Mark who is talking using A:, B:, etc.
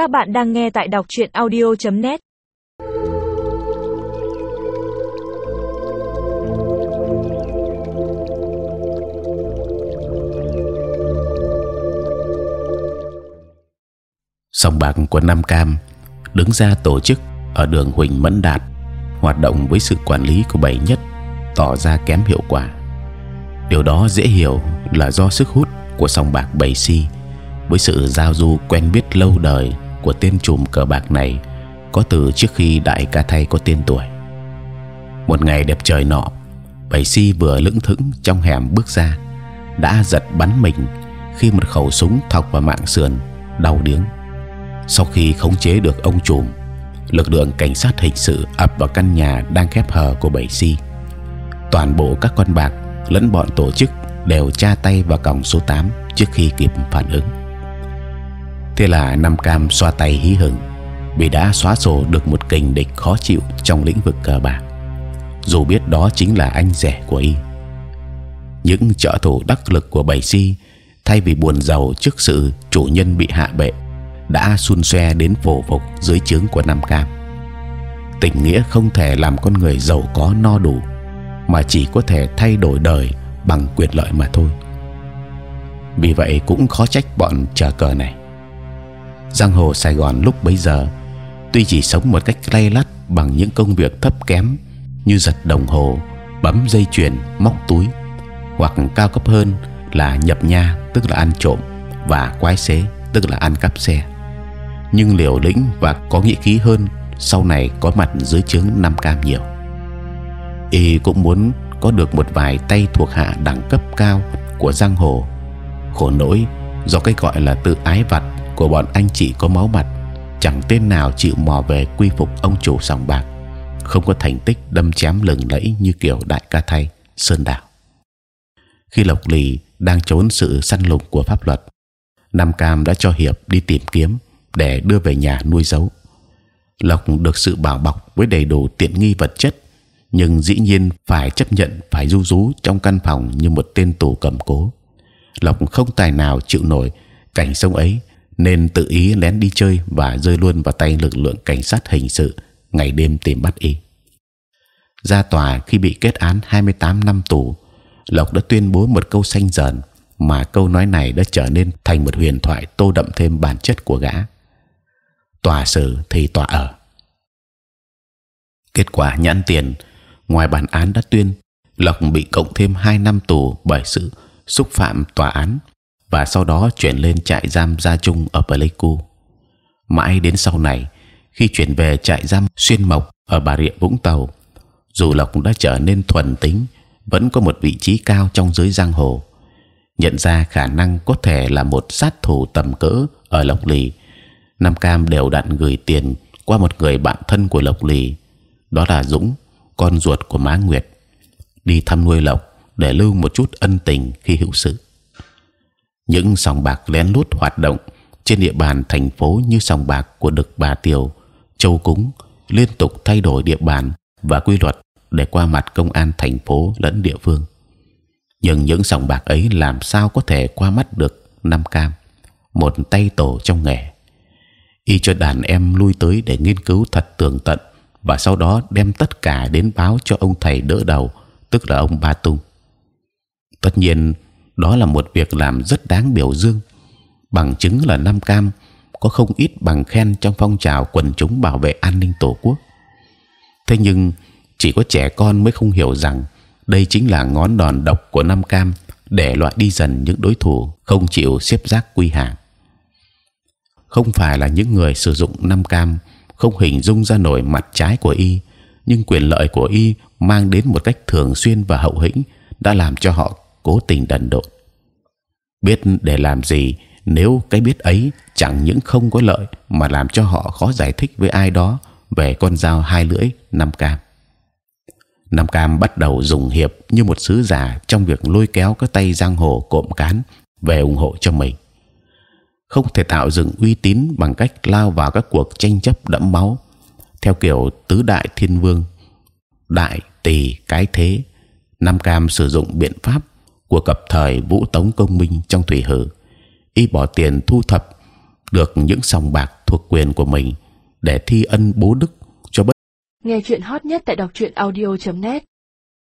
A: Các bạn đang nghe tại đọc truyện audio.net.
B: Sòng bạc của Nam Cam đứng ra tổ chức ở đường Huỳnh Mẫn Đạt, hoạt động với sự quản lý của Bảy Nhất tỏ ra kém hiệu quả. Điều đó dễ hiểu là do sức hút của sòng bạc Bảy Si với sự giao du quen biết lâu đời của tên trùm cờ bạc này có từ trước khi đại ca thay có tên tuổi. Một ngày đẹp trời nọ, Bảy Si vừa lững thững trong hẻm bước ra, đã giật bắn mình khi một khẩu súng thọc vào mạng sườn, đau điếng. Sau khi khống chế được ông trùm, lực lượng cảnh sát hình sự ập vào căn nhà đang khép hờ của Bảy Si. Toàn bộ các con bạc lẫn bọn tổ chức đều tra tay vào còng số 8 trước khi kịp phản ứng. Thế là Nam Cam xoa tay hí hửng vì đã xóa sổ được một kình địch khó chịu trong lĩnh vực cờ bạc. Dù biết đó chính là anh rể của y. Những trợ thủ đắc lực của Bảy Si thay vì buồn giàu trước sự chủ nhân bị hạ bệ đã xun xoe đến phổ phục dưới trướng của Nam Cam. Tình nghĩa không thể làm con người giàu có no đủ, mà chỉ có thể thay đổi đời bằng quyền lợi mà thôi. Vì vậy cũng khó trách bọn chờ cờ này. Giang hồ Sài Gòn lúc bấy giờ tuy chỉ sống một cách lay lắt bằng những công việc thấp kém như giật đồng hồ, bấm dây chuyền, móc túi, hoặc cao cấp hơn là nhập nha tức là ăn trộm và quái xế tức là ăn cắp xe. Nhưng liều lĩnh và có nghĩa khí hơn sau này có mặt dưới trướng năm cam nhiều. Y cũng muốn có được một vài tay thuộc hạ đẳng cấp cao của giang hồ khổ nỗi do cái gọi là tự ái vặt của bọn anh chị có máu mặt, chẳng tên nào chịu mò về quy phục ông chủ sòng bạc, không có thành tích đâm chém lừng lẫy như kiểu đại ca thay, sơn đảo khi lộc lì đang trốn sự săn lùng của pháp luật, nam cam đã cho hiệp đi tìm kiếm để đưa về nhà nuôi giấu lộc được sự bảo bọc với đầy đủ tiện nghi vật chất, nhưng dĩ nhiên phải chấp nhận, phải du rú trong căn phòng như một tên tù cầm cố. Lộc không tài nào chịu nổi, cảnh sông ấy nên tự ý lén đi chơi và rơi luôn vào tay lực lượng cảnh sát hình sự ngày đêm tìm bắt y. Ra tòa khi bị kết án 28 năm tù, lộc đã tuyên bố một câu xanh dần mà câu nói này đã trở nên thành một huyền thoại tô đậm thêm bản chất của gã. Tòa xử thì tòa ở. Kết quả nhãn tiền, ngoài bản án đã tuyên, lộc bị cộng thêm 2 năm tù bởi sự xúc phạm tòa án và sau đó chuyển lên trại giam gia trung ở Pleiku. Mãi đến sau này, khi chuyển về trại giam xuyên mộc ở bà rịa vũng tàu, dù lộc đã trở nên thuần tính, vẫn có một vị trí cao trong giới giang hồ. Nhận ra khả năng có thể là một sát thủ tầm cỡ ở lộc lì, Nam Cam đều đặn gửi tiền qua một người bạn thân của lộc lì, đó là Dũng, con ruột của Má Nguyệt, đi thăm nuôi lộc để lưu một chút ân tình khi hữu sự những sòng bạc lén lút hoạt động trên địa bàn thành phố như sòng bạc của đực bà Tiều, Châu Cúng liên tục thay đổi địa bàn và quy luật để qua mặt công an thành phố lẫn địa phương. Nhưng những sòng bạc ấy làm sao có thể qua mắt được Nam Cam, một tay tổ trong nghề. Y cho đàn em lui tới để nghiên cứu thật tường tận và sau đó đem tất cả đến báo cho ông thầy đỡ đầu, tức là ông Ba Tung. Tất nhiên đó là một việc làm rất đáng biểu dương bằng chứng là Nam Cam có không ít bằng khen trong phong trào quần chúng bảo vệ an ninh tổ quốc. Thế nhưng chỉ có trẻ con mới không hiểu rằng đây chính là ngón đòn độc của Nam Cam để loại đi dần những đối thủ không chịu xếp rác quy hàng. Không phải là những người sử dụng Nam Cam không hình dung ra nổi mặt trái của y, nhưng quyền lợi của y mang đến một cách thường xuyên và hậu hĩnh đã làm cho họ cố tình đần độn. Biết để làm gì, nếu cái biết ấy chẳng những không có lợi mà làm cho họ khó giải thích với ai đó về con dao hai lưỡi năm cam. Năm cam bắt đầu dùng hiệp như một sứ giả trong việc lôi kéo các tay giang hồ cộm cán về ủng hộ cho mình. Không thể tạo dựng uy tín bằng cách lao vào các cuộc tranh chấp đẫm máu. Theo kiểu tứ đại thiên vương, đại tỳ cái thế, năm cam sử dụng biện pháp của cập thời vũ tống công minh trong thủy hử, y bỏ tiền thu thập được những sòng bạc thuộc quyền của mình để thi ân bố đức cho bất
C: Nghe chuyện hot nhất tại đọc truyện audio.net